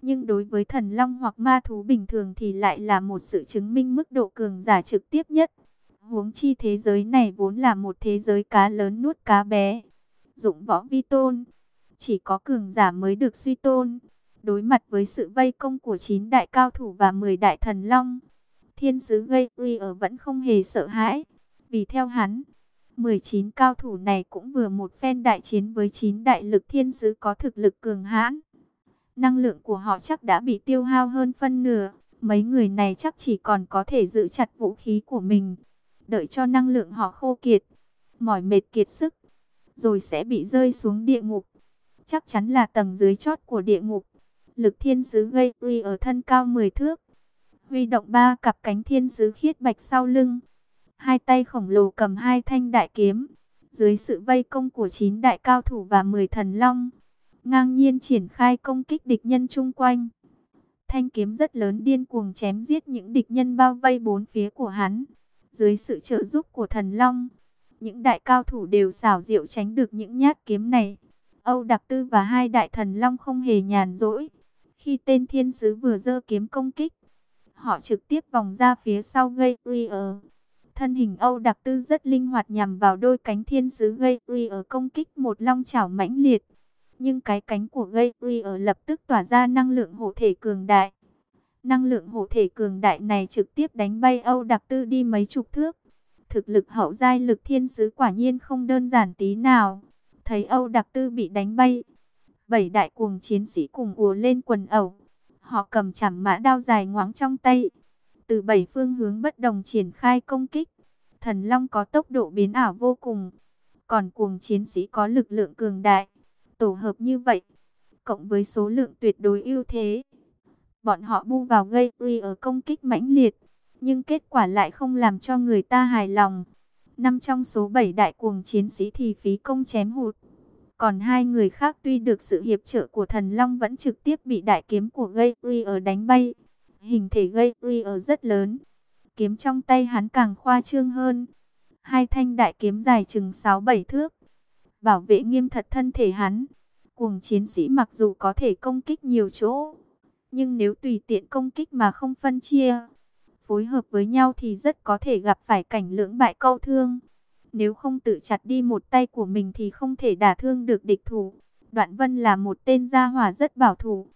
A: Nhưng đối với thần long hoặc ma thú bình thường thì lại là một sự chứng minh mức độ cường giả trực tiếp nhất. Huống chi thế giới này vốn là một thế giới cá lớn nuốt cá bé. Dụng võ vi tôn, chỉ có cường giả mới được suy tôn. Đối mặt với sự vây công của 9 đại cao thủ và 10 đại thần long, thiên sứ gây uy ở vẫn không hề sợ hãi. Vì theo hắn, 19 cao thủ này cũng vừa một phen đại chiến với 9 đại lực thiên sứ có thực lực cường hãn. Năng lượng của họ chắc đã bị tiêu hao hơn phân nửa. Mấy người này chắc chỉ còn có thể giữ chặt vũ khí của mình. Đợi cho năng lượng họ khô kiệt, mỏi mệt kiệt sức, rồi sẽ bị rơi xuống địa ngục. Chắc chắn là tầng dưới chót của địa ngục. Lực thiên sứ gây uy ở thân cao 10 thước. Huy động ba cặp cánh thiên sứ khiết bạch sau lưng hai tay khổng lồ cầm hai thanh đại kiếm, dưới sự vây công của chín đại cao thủ và 10 thần long, ngang nhiên triển khai công kích địch nhân chung quanh. Thanh kiếm rất lớn điên cuồng chém giết những địch nhân bao vây bốn phía của hắn. Dưới sự trợ giúp của thần long, những đại cao thủ đều xảo diệu tránh được những nhát kiếm này. Âu Đặc Tư và hai đại thần long không hề nhàn rỗi. Khi tên thiên sứ vừa giơ kiếm công kích, họ trực tiếp vòng ra phía sau gây ở Thân hình Âu Đặc Tư rất linh hoạt nhằm vào đôi cánh thiên sứ gây uy ở công kích một long chảo mãnh liệt. Nhưng cái cánh của gây uy ở lập tức tỏa ra năng lượng hộ thể cường đại. Năng lượng hộ thể cường đại này trực tiếp đánh bay Âu Đặc Tư đi mấy chục thước. Thực lực hậu giai lực thiên sứ quả nhiên không đơn giản tí nào. Thấy Âu Đặc Tư bị đánh bay. Bảy đại cuồng chiến sĩ cùng ùa lên quần ẩu. Họ cầm chảm mã đao dài ngoáng trong tay từ bảy phương hướng bất đồng triển khai công kích. Thần Long có tốc độ biến ảo vô cùng, còn cuồng chiến sĩ có lực lượng cường đại. Tổ hợp như vậy, cộng với số lượng tuyệt đối ưu thế, bọn họ bu vào gây uy ở công kích mãnh liệt, nhưng kết quả lại không làm cho người ta hài lòng. Năm trong số 7 đại cuồng chiến sĩ thì phí công chém hụt. Còn hai người khác tuy được sự hiệp trợ của thần Long vẫn trực tiếp bị đại kiếm của gây uy ở đánh bay hình thể gây uy ở rất lớn. Kiếm trong tay hắn càng khoa trương hơn. Hai thanh đại kiếm dài chừng 6-7 thước. Bảo vệ nghiêm thật thân thể hắn. Cuồng chiến sĩ mặc dù có thể công kích nhiều chỗ. Nhưng nếu tùy tiện công kích mà không phân chia. Phối hợp với nhau thì rất có thể gặp phải cảnh lưỡng bại câu thương. Nếu không tự chặt đi một tay của mình thì không thể đả thương được địch thủ. Đoạn Vân là một tên gia hỏa rất bảo thủ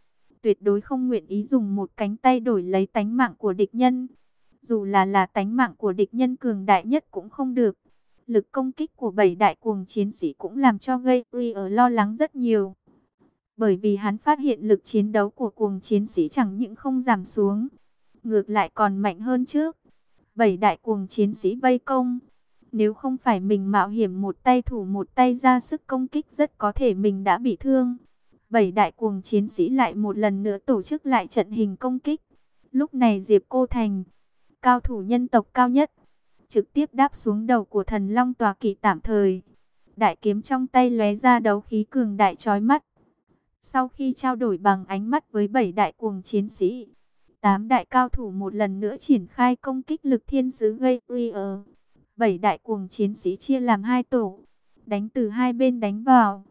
A: tuyệt đối không nguyện ý dùng một cánh tay đổi lấy tánh mạng của địch nhân. Dù là là tánh mạng của địch nhân cường đại nhất cũng không được. Lực công kích của bảy đại cuồng chiến sĩ cũng làm cho gây ở lo lắng rất nhiều. Bởi vì hắn phát hiện lực chiến đấu của cuồng chiến sĩ chẳng những không giảm xuống, ngược lại còn mạnh hơn trước. Bảy đại cuồng chiến sĩ vây công. Nếu không phải mình mạo hiểm một tay thủ một tay ra sức công kích rất có thể mình đã bị thương bảy đại cuồng chiến sĩ lại một lần nữa tổ chức lại trận hình công kích. Lúc này Diệp Cô Thành, cao thủ nhân tộc cao nhất, trực tiếp đáp xuống đầu của thần long tòa kỵ tạm thời. Đại kiếm trong tay lóe ra đấu khí cường đại chói mắt. Sau khi trao đổi bằng ánh mắt với bảy đại cuồng chiến sĩ, tám đại cao thủ một lần nữa triển khai công kích lực thiên sứ gây Rier. Bảy đại cuồng chiến sĩ chia làm hai tổ, đánh từ hai bên đánh vào.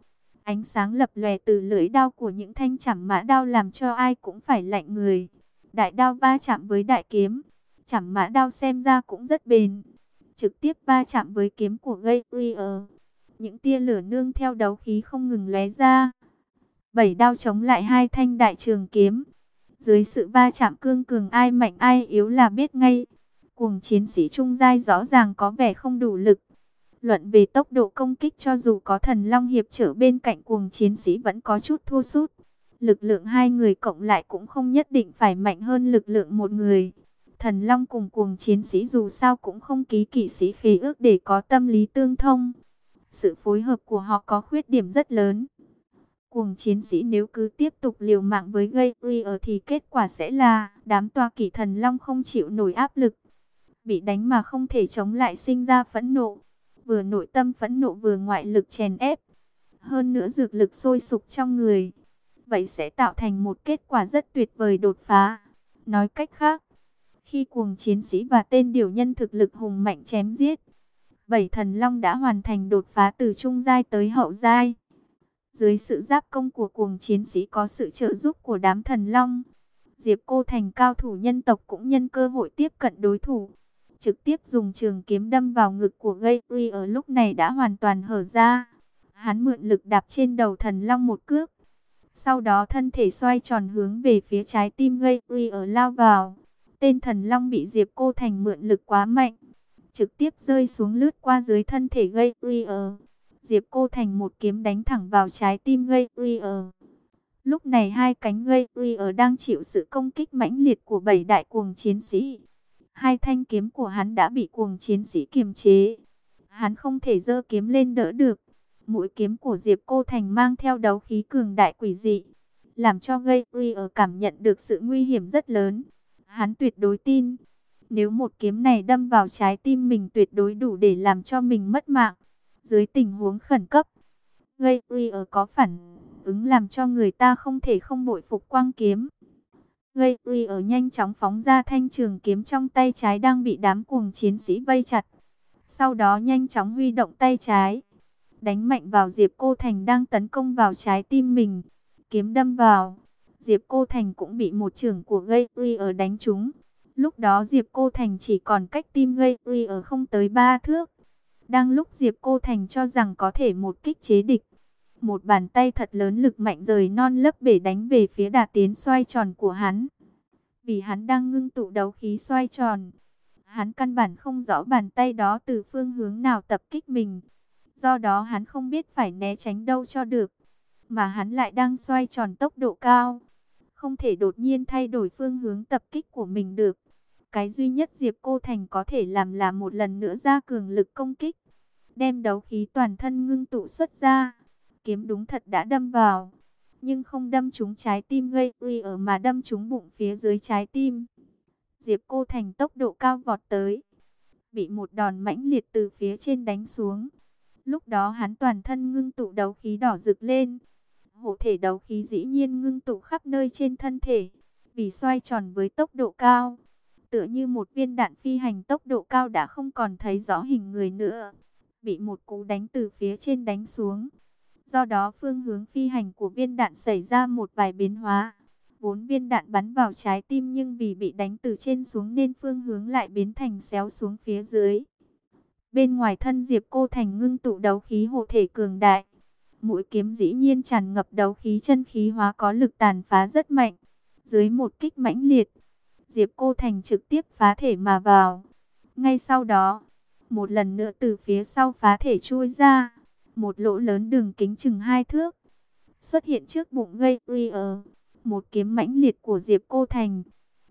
A: Ánh sáng lập lòe từ lưỡi đao của những thanh chảm mã đao làm cho ai cũng phải lạnh người. Đại đao va chạm với đại kiếm, chảm mã đao xem ra cũng rất bền. Trực tiếp va chạm với kiếm của gây Rier. Những tia lửa nương theo đấu khí không ngừng lóe ra. Bảy đao chống lại hai thanh đại trường kiếm. Dưới sự va chạm cương cường ai mạnh ai yếu là biết ngay. Cuồng chiến sĩ trung giai rõ ràng có vẻ không đủ lực. Luận về tốc độ công kích cho dù có thần long hiệp trở bên cạnh cuồng chiến sĩ vẫn có chút thua sút. Lực lượng hai người cộng lại cũng không nhất định phải mạnh hơn lực lượng một người. Thần long cùng cuồng chiến sĩ dù sao cũng không ký kỵ sĩ khí ước để có tâm lý tương thông. Sự phối hợp của họ có khuyết điểm rất lớn. Cuồng chiến sĩ nếu cứ tiếp tục liều mạng với gây Rear thì kết quả sẽ là đám toa kỷ thần long không chịu nổi áp lực. Bị đánh mà không thể chống lại sinh ra phẫn nộ. Vừa nội tâm phẫn nộ vừa ngoại lực chèn ép. Hơn nữa dược lực sôi sục trong người. Vậy sẽ tạo thành một kết quả rất tuyệt vời đột phá. Nói cách khác, khi cuồng chiến sĩ và tên điều nhân thực lực hùng mạnh chém giết, bảy thần long đã hoàn thành đột phá từ trung giai tới hậu giai. Dưới sự giáp công của cuồng chiến sĩ có sự trợ giúp của đám thần long, Diệp Cô Thành cao thủ nhân tộc cũng nhân cơ hội tiếp cận đối thủ. Trực tiếp dùng trường kiếm đâm vào ngực của gây ở lúc này đã hoàn toàn hở ra. Hắn mượn lực đạp trên đầu thần long một cước. Sau đó thân thể xoay tròn hướng về phía trái tim gây ở lao vào. Tên thần long bị Diệp Cô Thành mượn lực quá mạnh. Trực tiếp rơi xuống lướt qua dưới thân thể gây ở Diệp Cô Thành một kiếm đánh thẳng vào trái tim gây Rear. Lúc này hai cánh gây Rear đang chịu sự công kích mãnh liệt của bảy đại cuồng chiến sĩ. Hai thanh kiếm của hắn đã bị cuồng chiến sĩ kiềm chế. Hắn không thể giơ kiếm lên đỡ được. Mũi kiếm của Diệp Cô Thành mang theo đấu khí cường đại quỷ dị. Làm cho gây Rear cảm nhận được sự nguy hiểm rất lớn. Hắn tuyệt đối tin. Nếu một kiếm này đâm vào trái tim mình tuyệt đối đủ để làm cho mình mất mạng dưới tình huống khẩn cấp. Gây ở có phản ứng làm cho người ta không thể không bội phục quang kiếm. Gây ở nhanh chóng phóng ra thanh trường kiếm trong tay trái đang bị đám cuồng chiến sĩ vây chặt. Sau đó nhanh chóng huy động tay trái. Đánh mạnh vào Diệp Cô Thành đang tấn công vào trái tim mình. Kiếm đâm vào. Diệp Cô Thành cũng bị một trường của gây ở đánh trúng. Lúc đó Diệp Cô Thành chỉ còn cách tim gây ở không tới ba thước. Đang lúc Diệp Cô Thành cho rằng có thể một kích chế địch, một bàn tay thật lớn lực mạnh rời non lấp bể đánh về phía đà tiến xoay tròn của hắn. Vì hắn đang ngưng tụ đấu khí xoay tròn, hắn căn bản không rõ bàn tay đó từ phương hướng nào tập kích mình. Do đó hắn không biết phải né tránh đâu cho được, mà hắn lại đang xoay tròn tốc độ cao. Không thể đột nhiên thay đổi phương hướng tập kích của mình được. Cái duy nhất Diệp Cô Thành có thể làm là một lần nữa ra cường lực công kích. Đem đấu khí toàn thân ngưng tụ xuất ra. Kiếm đúng thật đã đâm vào. Nhưng không đâm trúng trái tim gây uy ở mà đâm trúng bụng phía dưới trái tim. Diệp Cô Thành tốc độ cao vọt tới. Bị một đòn mãnh liệt từ phía trên đánh xuống. Lúc đó hắn toàn thân ngưng tụ đấu khí đỏ rực lên. Hộ thể đấu khí dĩ nhiên ngưng tụ khắp nơi trên thân thể. Vì xoay tròn với tốc độ cao tựa như một viên đạn phi hành tốc độ cao đã không còn thấy rõ hình người nữa. Bị một cú đánh từ phía trên đánh xuống. Do đó phương hướng phi hành của viên đạn xảy ra một vài biến hóa. Vốn viên đạn bắn vào trái tim nhưng vì bị đánh từ trên xuống nên phương hướng lại biến thành xéo xuống phía dưới. Bên ngoài thân Diệp Cô Thành ngưng tụ đấu khí hộ thể cường đại. Mũi kiếm dĩ nhiên tràn ngập đấu khí chân khí hóa có lực tàn phá rất mạnh. Dưới một kích mãnh liệt, Diệp Cô Thành trực tiếp phá thể mà vào. Ngay sau đó, một lần nữa từ phía sau phá thể chui ra, một lỗ lớn đường kính chừng hai thước. Xuất hiện trước bụng gây Rear, một kiếm mãnh liệt của Diệp Cô Thành.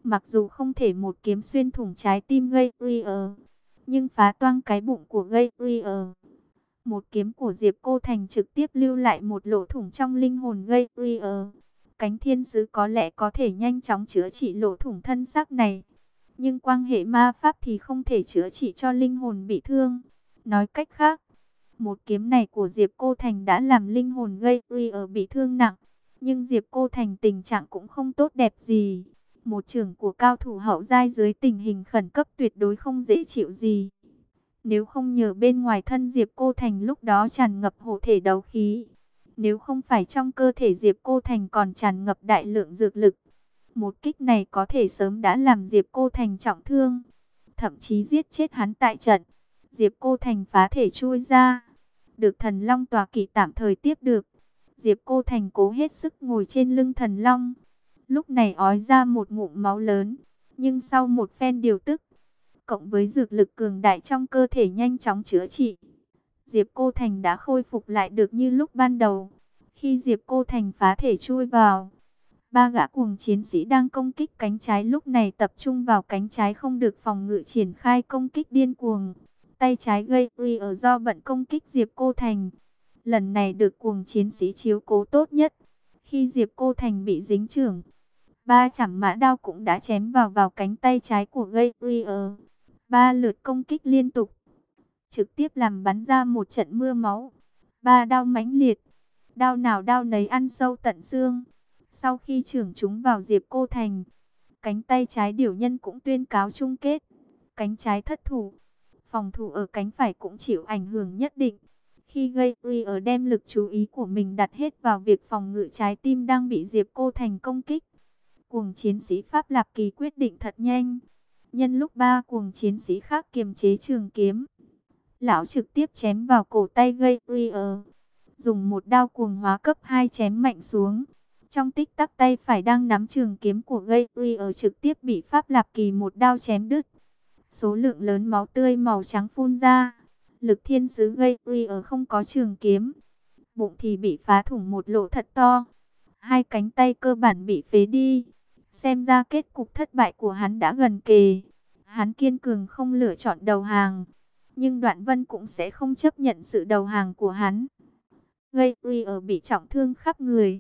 A: Mặc dù không thể một kiếm xuyên thủng trái tim gây Rear, nhưng phá toang cái bụng của gây Rear. Một kiếm của Diệp Cô Thành trực tiếp lưu lại một lỗ thủng trong linh hồn gây Rear cánh thiên sứ có lẽ có thể nhanh chóng chữa trị lỗ thủng thân xác này. Nhưng quan hệ ma pháp thì không thể chữa trị cho linh hồn bị thương. Nói cách khác, một kiếm này của Diệp Cô Thành đã làm linh hồn gây ri ở bị thương nặng. Nhưng Diệp Cô Thành tình trạng cũng không tốt đẹp gì. Một trưởng của cao thủ hậu giai dưới tình hình khẩn cấp tuyệt đối không dễ chịu gì. Nếu không nhờ bên ngoài thân Diệp Cô Thành lúc đó tràn ngập hộ thể đấu khí. Nếu không phải trong cơ thể Diệp Cô Thành còn tràn ngập đại lượng dược lực. Một kích này có thể sớm đã làm Diệp Cô Thành trọng thương. Thậm chí giết chết hắn tại trận. Diệp Cô Thành phá thể chui ra. Được thần long tòa kỵ tạm thời tiếp được. Diệp Cô Thành cố hết sức ngồi trên lưng thần long. Lúc này ói ra một ngụm máu lớn. Nhưng sau một phen điều tức, cộng với dược lực cường đại trong cơ thể nhanh chóng chữa trị. Diệp Cô Thành đã khôi phục lại được như lúc ban đầu. Khi Diệp Cô Thành phá thể chui vào, ba gã cuồng chiến sĩ đang công kích cánh trái lúc này tập trung vào cánh trái không được phòng ngự triển khai công kích điên cuồng. Tay trái gây ri ở do bận công kích Diệp Cô Thành. Lần này được cuồng chiến sĩ chiếu cố tốt nhất. Khi Diệp Cô Thành bị dính trưởng, ba chảm mã đao cũng đã chém vào vào cánh tay trái của gây ri ở. Ba lượt công kích liên tục, trực tiếp làm bắn ra một trận mưa máu. Ba đao mãnh liệt, đao nào đao nấy ăn sâu tận xương. Sau khi trưởng chúng vào Diệp Cô Thành, cánh tay trái điều nhân cũng tuyên cáo chung kết. Cánh trái thất thủ, phòng thủ ở cánh phải cũng chịu ảnh hưởng nhất định. Khi gây uy ở đem lực chú ý của mình đặt hết vào việc phòng ngự trái tim đang bị Diệp Cô Thành công kích. Cuồng chiến sĩ Pháp Lạp Kỳ quyết định thật nhanh. Nhân lúc ba cuồng chiến sĩ khác kiềm chế trường kiếm, lão trực tiếp chém vào cổ tay gây uy ở. Dùng một đao cuồng hóa cấp 2 chém mạnh xuống. Trong tích tắc tay phải đang nắm trường kiếm của gây uy ở trực tiếp bị Pháp Lạp Kỳ một đao chém đứt. Số lượng lớn máu tươi màu trắng phun ra. Lực thiên sứ gây uy ở không có trường kiếm. Bụng thì bị phá thủng một lỗ thật to. Hai cánh tay cơ bản bị phế đi. Xem ra kết cục thất bại của hắn đã gần kề. Hắn kiên cường không lựa chọn đầu hàng. Nhưng đoạn vân cũng sẽ không chấp nhận sự đầu hàng của hắn. Gây uy ở bị trọng thương khắp người.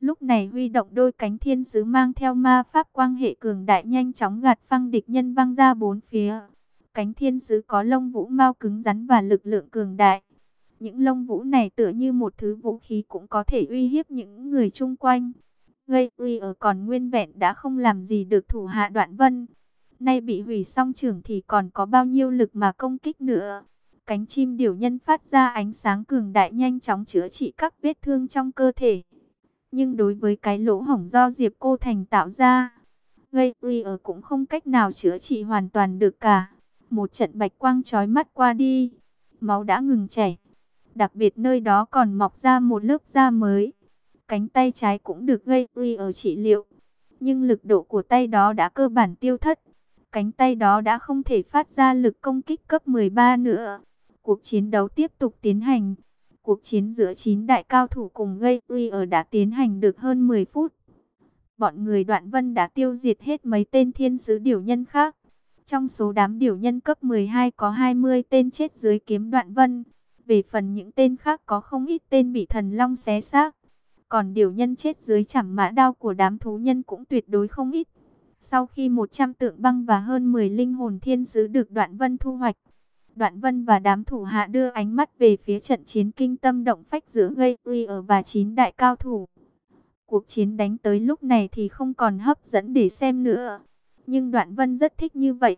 A: Lúc này huy động đôi cánh thiên sứ mang theo ma pháp quang hệ cường đại nhanh chóng gạt phăng địch nhân văng ra bốn phía. Cánh thiên sứ có lông vũ mau cứng rắn và lực lượng cường đại. Những lông vũ này tựa như một thứ vũ khí cũng có thể uy hiếp những người chung quanh. Gây uy ở còn nguyên vẹn đã không làm gì được thủ hạ đoạn vân. Nay bị hủy xong trưởng thì còn có bao nhiêu lực mà công kích nữa. Cánh chim điểu nhân phát ra ánh sáng cường đại nhanh chóng chữa trị các vết thương trong cơ thể. Nhưng đối với cái lỗ hổng do Diệp Cô Thành tạo ra, gây uy ở cũng không cách nào chữa trị hoàn toàn được cả. Một trận bạch quang chói mắt qua đi, máu đã ngừng chảy. Đặc biệt nơi đó còn mọc ra một lớp da mới. Cánh tay trái cũng được gây uy ở trị liệu. Nhưng lực độ của tay đó đã cơ bản tiêu thất. Cánh tay đó đã không thể phát ra lực công kích cấp 13 nữa. Cuộc chiến đấu tiếp tục tiến hành. Cuộc chiến giữa 9 đại cao thủ cùng gây uy ở đã tiến hành được hơn 10 phút. Bọn người đoạn vân đã tiêu diệt hết mấy tên thiên sứ điều nhân khác. Trong số đám điều nhân cấp 12 có 20 tên chết dưới kiếm đoạn vân. Về phần những tên khác có không ít tên bị thần long xé xác. Còn điều nhân chết dưới chảm mã đao của đám thú nhân cũng tuyệt đối không ít. Sau khi 100 tượng băng và hơn 10 linh hồn thiên sứ được đoạn vân thu hoạch, Đoạn Vân và đám thủ hạ đưa ánh mắt về phía trận chiến kinh tâm động phách giữa gây uy ở và chín đại cao thủ. Cuộc chiến đánh tới lúc này thì không còn hấp dẫn để xem nữa. Nhưng Đoạn Vân rất thích như vậy.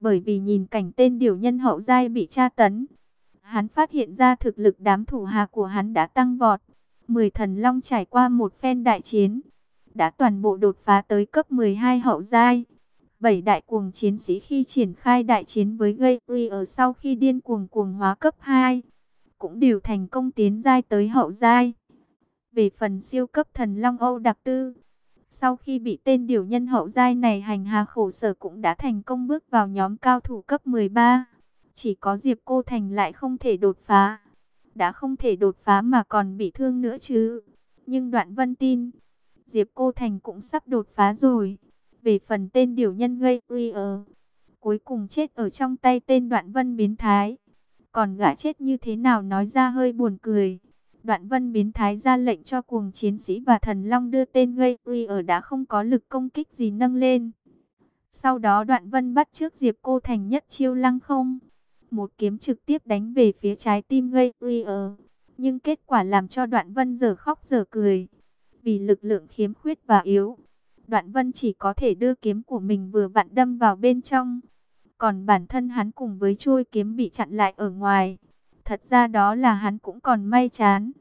A: Bởi vì nhìn cảnh tên điều nhân hậu giai bị tra tấn. Hắn phát hiện ra thực lực đám thủ hạ của hắn đã tăng vọt. Mười thần long trải qua một phen đại chiến. Đã toàn bộ đột phá tới cấp 12 hậu giai bảy đại cuồng chiến sĩ khi triển khai đại chiến với gây ở sau khi điên cuồng cuồng hóa cấp 2, cũng đều thành công tiến giai tới hậu giai. Về phần siêu cấp thần Long Âu đặc tư, sau khi bị tên điều nhân hậu giai này hành hạ khổ sở cũng đã thành công bước vào nhóm cao thủ cấp 13. Chỉ có Diệp Cô Thành lại không thể đột phá. Đã không thể đột phá mà còn bị thương nữa chứ. Nhưng đoạn vân tin, Diệp Cô Thành cũng sắp đột phá rồi. Về phần tên điều nhân gây uy ở, cuối cùng chết ở trong tay tên đoạn vân biến thái. Còn gã chết như thế nào nói ra hơi buồn cười. Đoạn vân biến thái ra lệnh cho cuồng chiến sĩ và thần long đưa tên gây uy ở đã không có lực công kích gì nâng lên. Sau đó đoạn vân bắt trước Diệp Cô Thành nhất chiêu lăng không. Một kiếm trực tiếp đánh về phía trái tim gây uy ở. Nhưng kết quả làm cho đoạn vân giờ khóc giờ cười. Vì lực lượng khiếm khuyết và yếu. Đoạn vân chỉ có thể đưa kiếm của mình vừa vặn đâm vào bên trong. Còn bản thân hắn cùng với trôi kiếm bị chặn lại ở ngoài. Thật ra đó là hắn cũng còn may chán.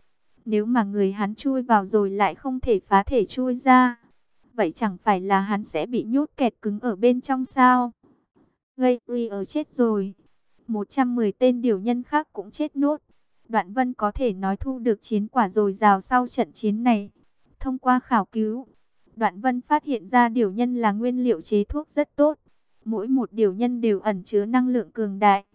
A: Nếu mà người hắn chui vào rồi lại không thể phá thể chui ra. Vậy chẳng phải là hắn sẽ bị nhốt kẹt cứng ở bên trong sao? Gây ri ở chết rồi. 110 tên điều nhân khác cũng chết nốt. Đoạn vân có thể nói thu được chiến quả rồi rào sau trận chiến này. Thông qua khảo cứu, Đoạn vân phát hiện ra điều nhân là nguyên liệu chế thuốc rất tốt. Mỗi một điều nhân đều ẩn chứa năng lượng cường đại.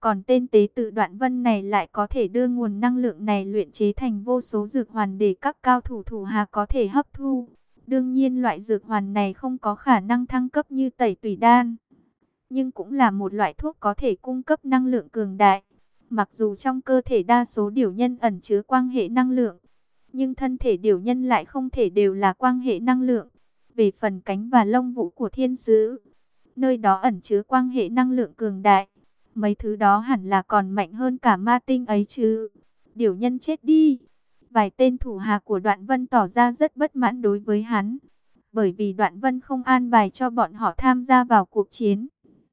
A: Còn tên tế tự đoạn vân này lại có thể đưa nguồn năng lượng này luyện chế thành vô số dược hoàn để các cao thủ thủ hà có thể hấp thu. Đương nhiên loại dược hoàn này không có khả năng thăng cấp như tẩy tùy đan. Nhưng cũng là một loại thuốc có thể cung cấp năng lượng cường đại. Mặc dù trong cơ thể đa số điều nhân ẩn chứa quang hệ năng lượng, nhưng thân thể điều nhân lại không thể đều là quang hệ năng lượng. Về phần cánh và lông vũ của thiên sứ, nơi đó ẩn chứa quang hệ năng lượng cường đại. Mấy thứ đó hẳn là còn mạnh hơn cả ma tinh ấy chứ. Điều nhân chết đi. Vài tên thủ hạ của đoạn vân tỏ ra rất bất mãn đối với hắn. Bởi vì đoạn vân không an bài cho bọn họ tham gia vào cuộc chiến.